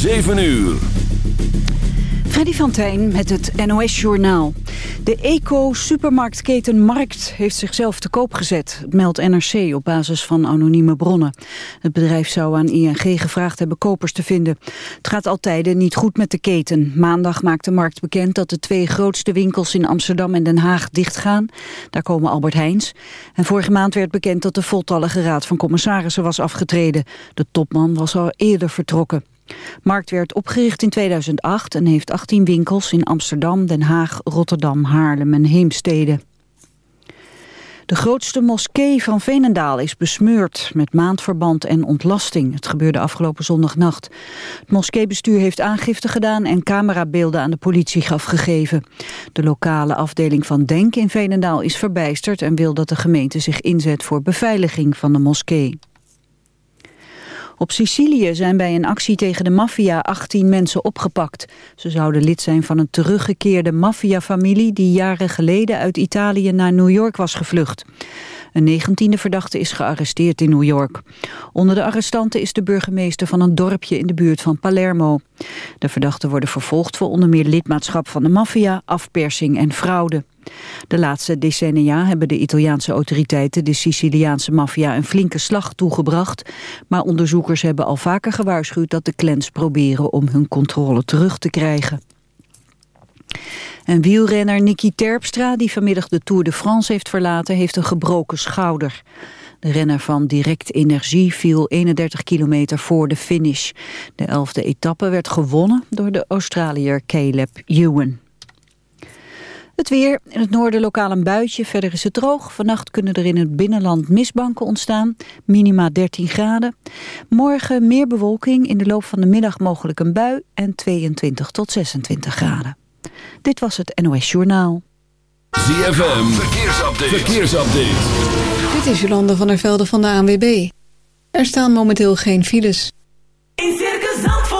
7 uur. Freddy van Tijn met het NOS-journaal. De eco-supermarktketen Markt heeft zichzelf te koop gezet. Meldt NRC op basis van anonieme bronnen. Het bedrijf zou aan ING gevraagd hebben kopers te vinden. Het gaat altijd niet goed met de keten. Maandag maakt de Markt bekend dat de twee grootste winkels in Amsterdam en Den Haag dichtgaan. Daar komen Albert Heijns. En vorige maand werd bekend dat de voltallige raad van commissarissen was afgetreden. De topman was al eerder vertrokken. Markt werd opgericht in 2008 en heeft 18 winkels in Amsterdam, Den Haag, Rotterdam, Haarlem en Heemstede. De grootste moskee van Veenendaal is besmeurd met maandverband en ontlasting. Het gebeurde afgelopen zondagnacht. Het moskeebestuur heeft aangifte gedaan en camerabeelden aan de politie afgegeven. De lokale afdeling van Denk in Veenendaal is verbijsterd en wil dat de gemeente zich inzet voor beveiliging van de moskee. Op Sicilië zijn bij een actie tegen de maffia 18 mensen opgepakt. Ze zouden lid zijn van een teruggekeerde maffiafamilie... die jaren geleden uit Italië naar New York was gevlucht. Een negentiende verdachte is gearresteerd in New York. Onder de arrestanten is de burgemeester van een dorpje in de buurt van Palermo. De verdachten worden vervolgd voor onder meer lidmaatschap van de maffia, afpersing en fraude. De laatste decennia hebben de Italiaanse autoriteiten de Siciliaanse maffia een flinke slag toegebracht. Maar onderzoekers hebben al vaker gewaarschuwd dat de clans proberen om hun controle terug te krijgen. En wielrenner Nicky Terpstra, die vanmiddag de Tour de France heeft verlaten, heeft een gebroken schouder. De renner van Direct Energie viel 31 kilometer voor de finish. De elfde etappe werd gewonnen door de Australiër Caleb Ewan. Het weer. In het noorden lokaal een buitje. Verder is het droog. Vannacht kunnen er in het binnenland mistbanken ontstaan. Minima 13 graden. Morgen meer bewolking. In de loop van de middag mogelijk een bui. En 22 tot 26 graden. Dit was het NOS Journaal. ZFM. Verkeersupdate. Verkeersupdate. Dit is Jolanda van der Velde van de ANWB. Er staan momenteel geen files. In Circus Zandvoort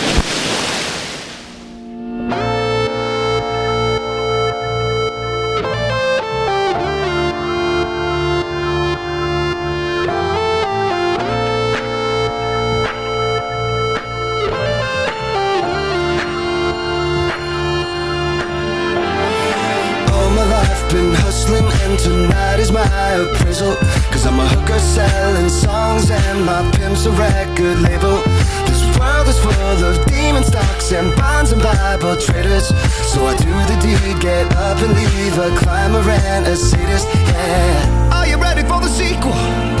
My a record label. This world is full of demon stocks and bonds and Bible traders. So I do the deed, get up and leave. A climber and a sadist, yeah. Are you ready for the sequel?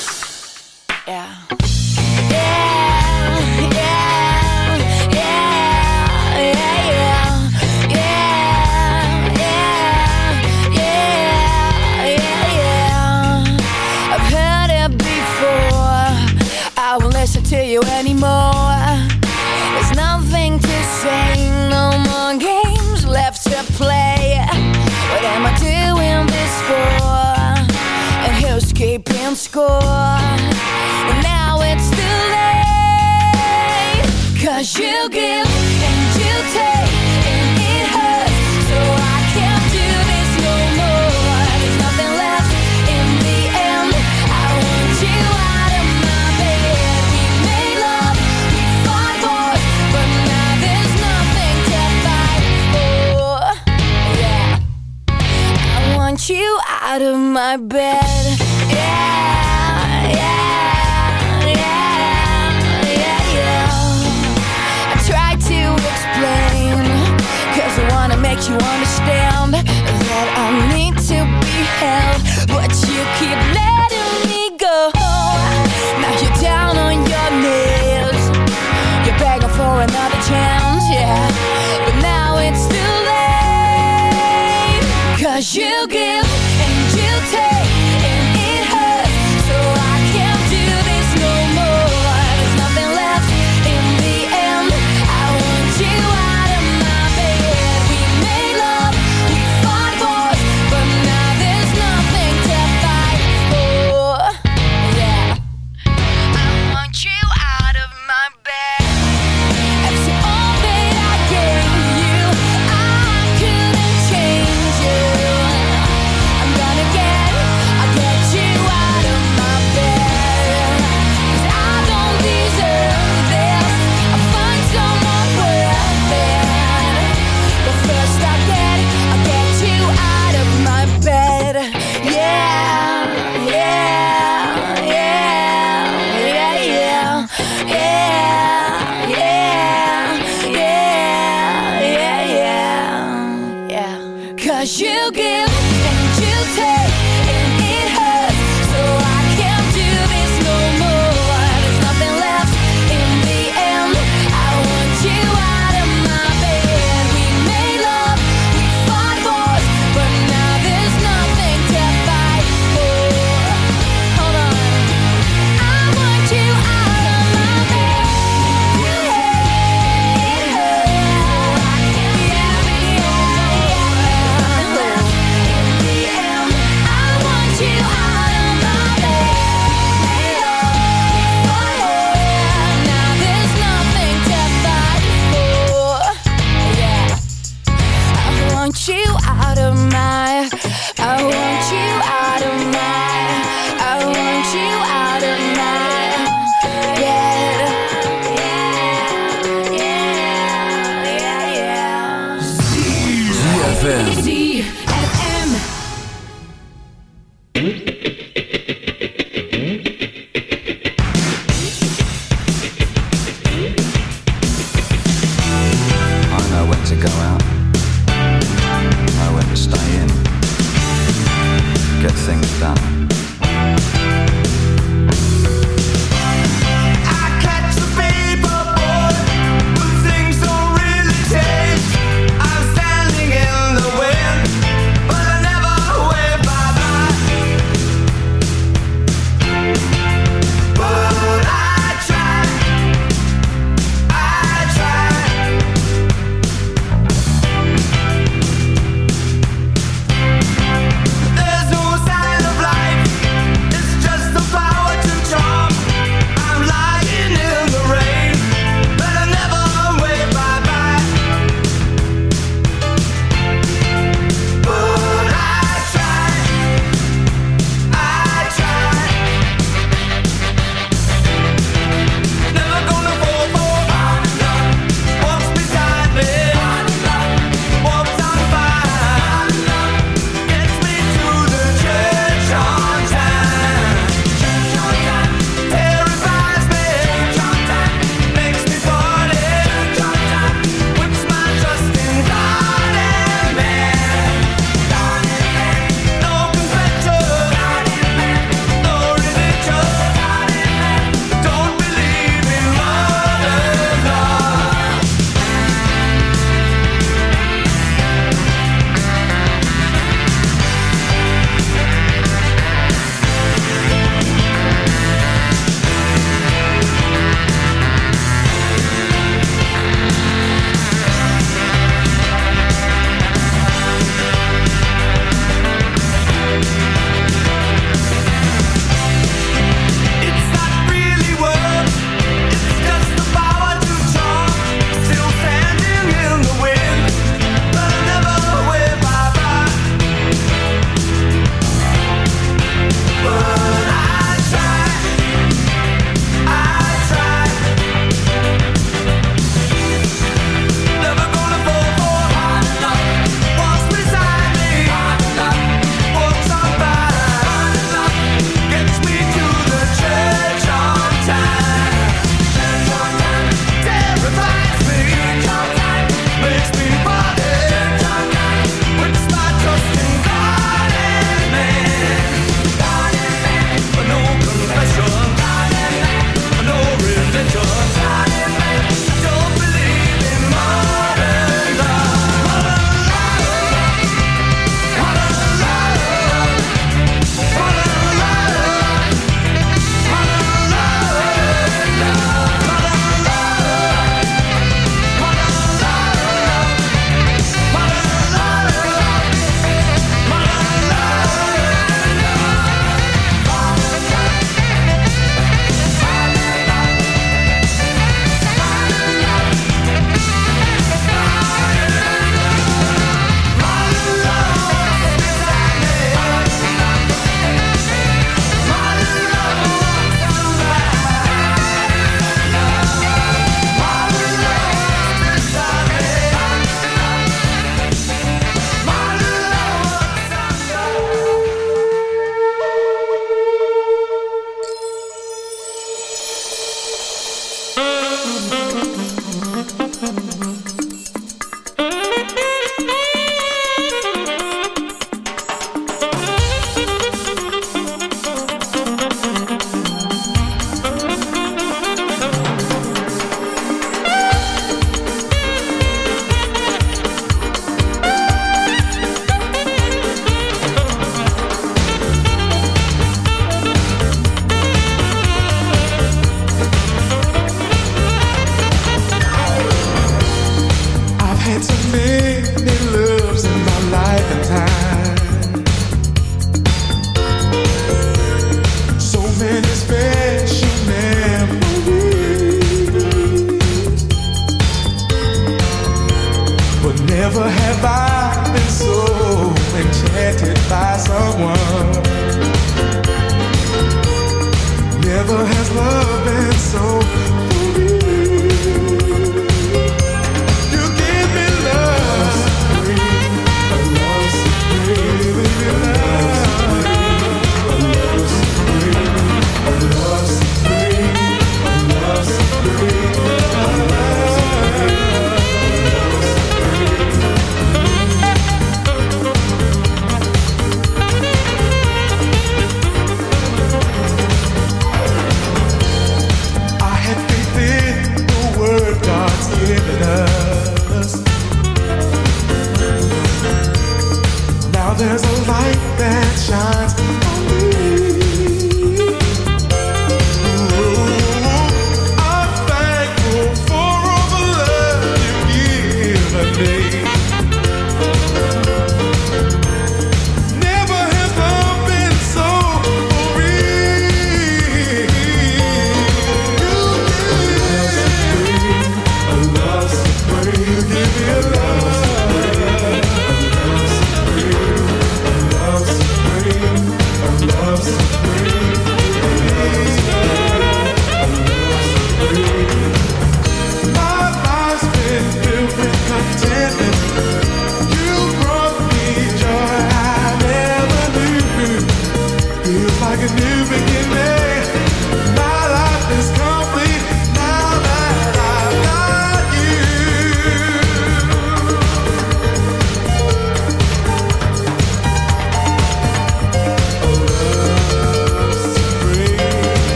out of my bed. Yeah, yeah, yeah, yeah, yeah. I try to explain, cause I wanna make you understand that I need to be held, but you keep letting me go. Now you're down on your knees, you're begging for another chance, yeah. But now it's too late, cause you give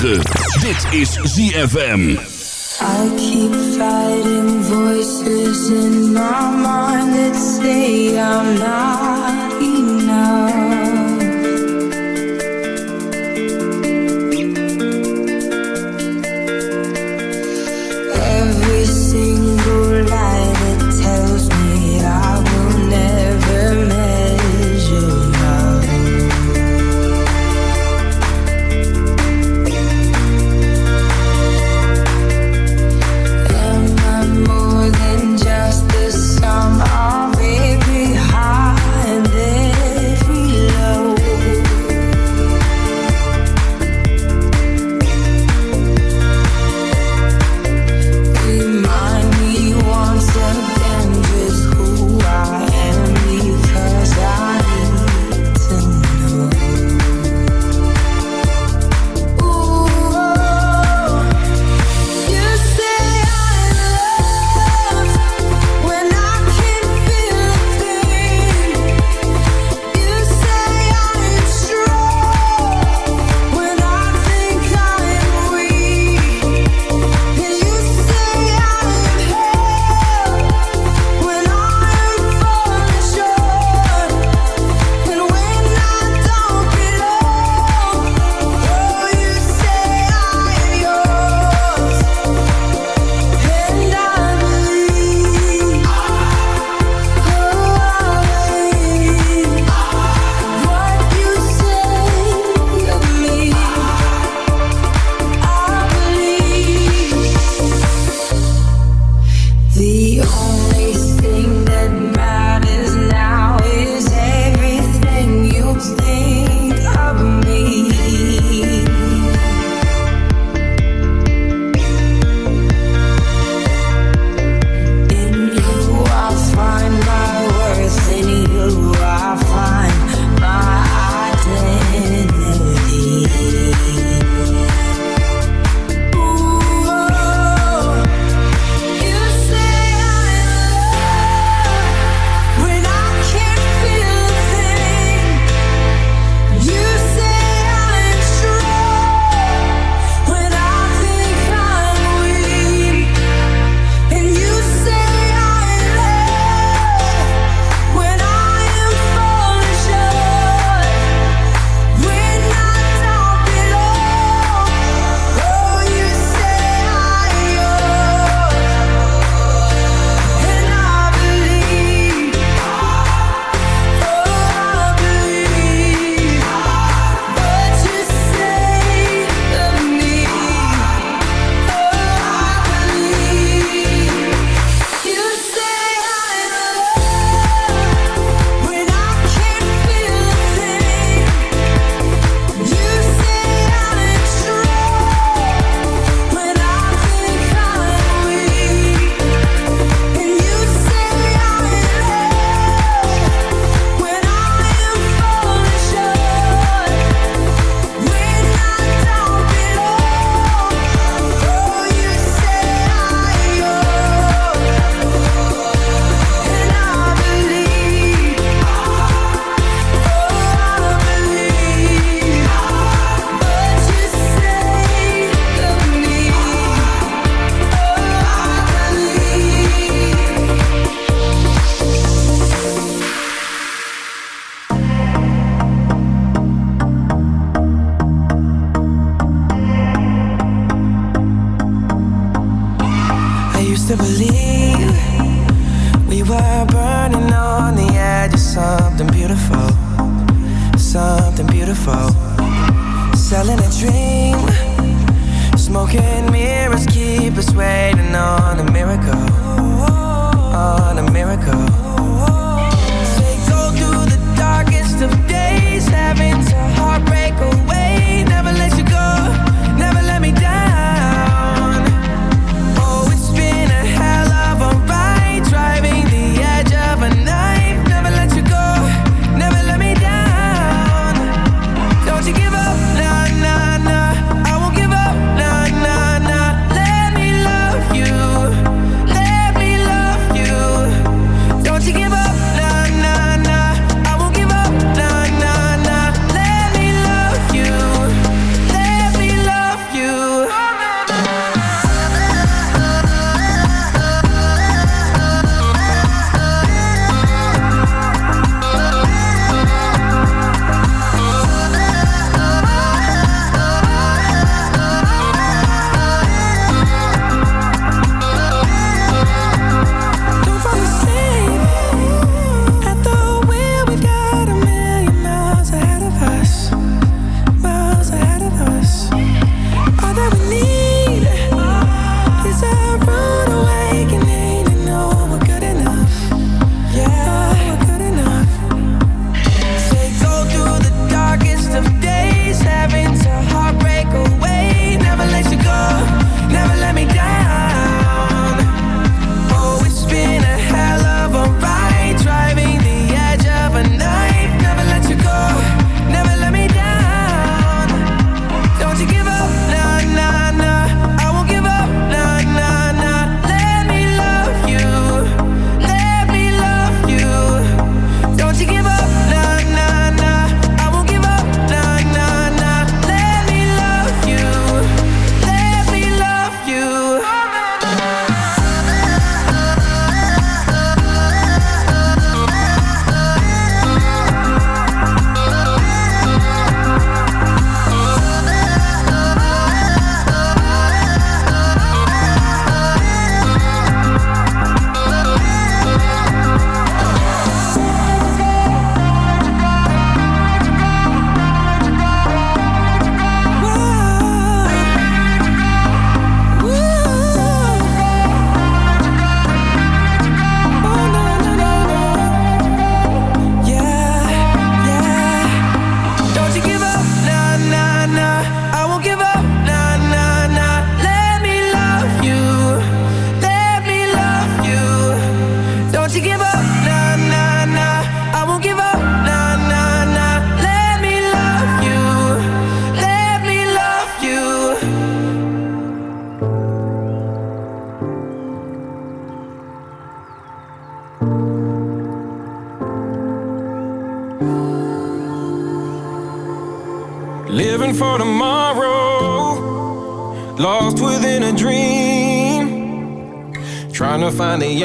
106.9. Dit is ZFM.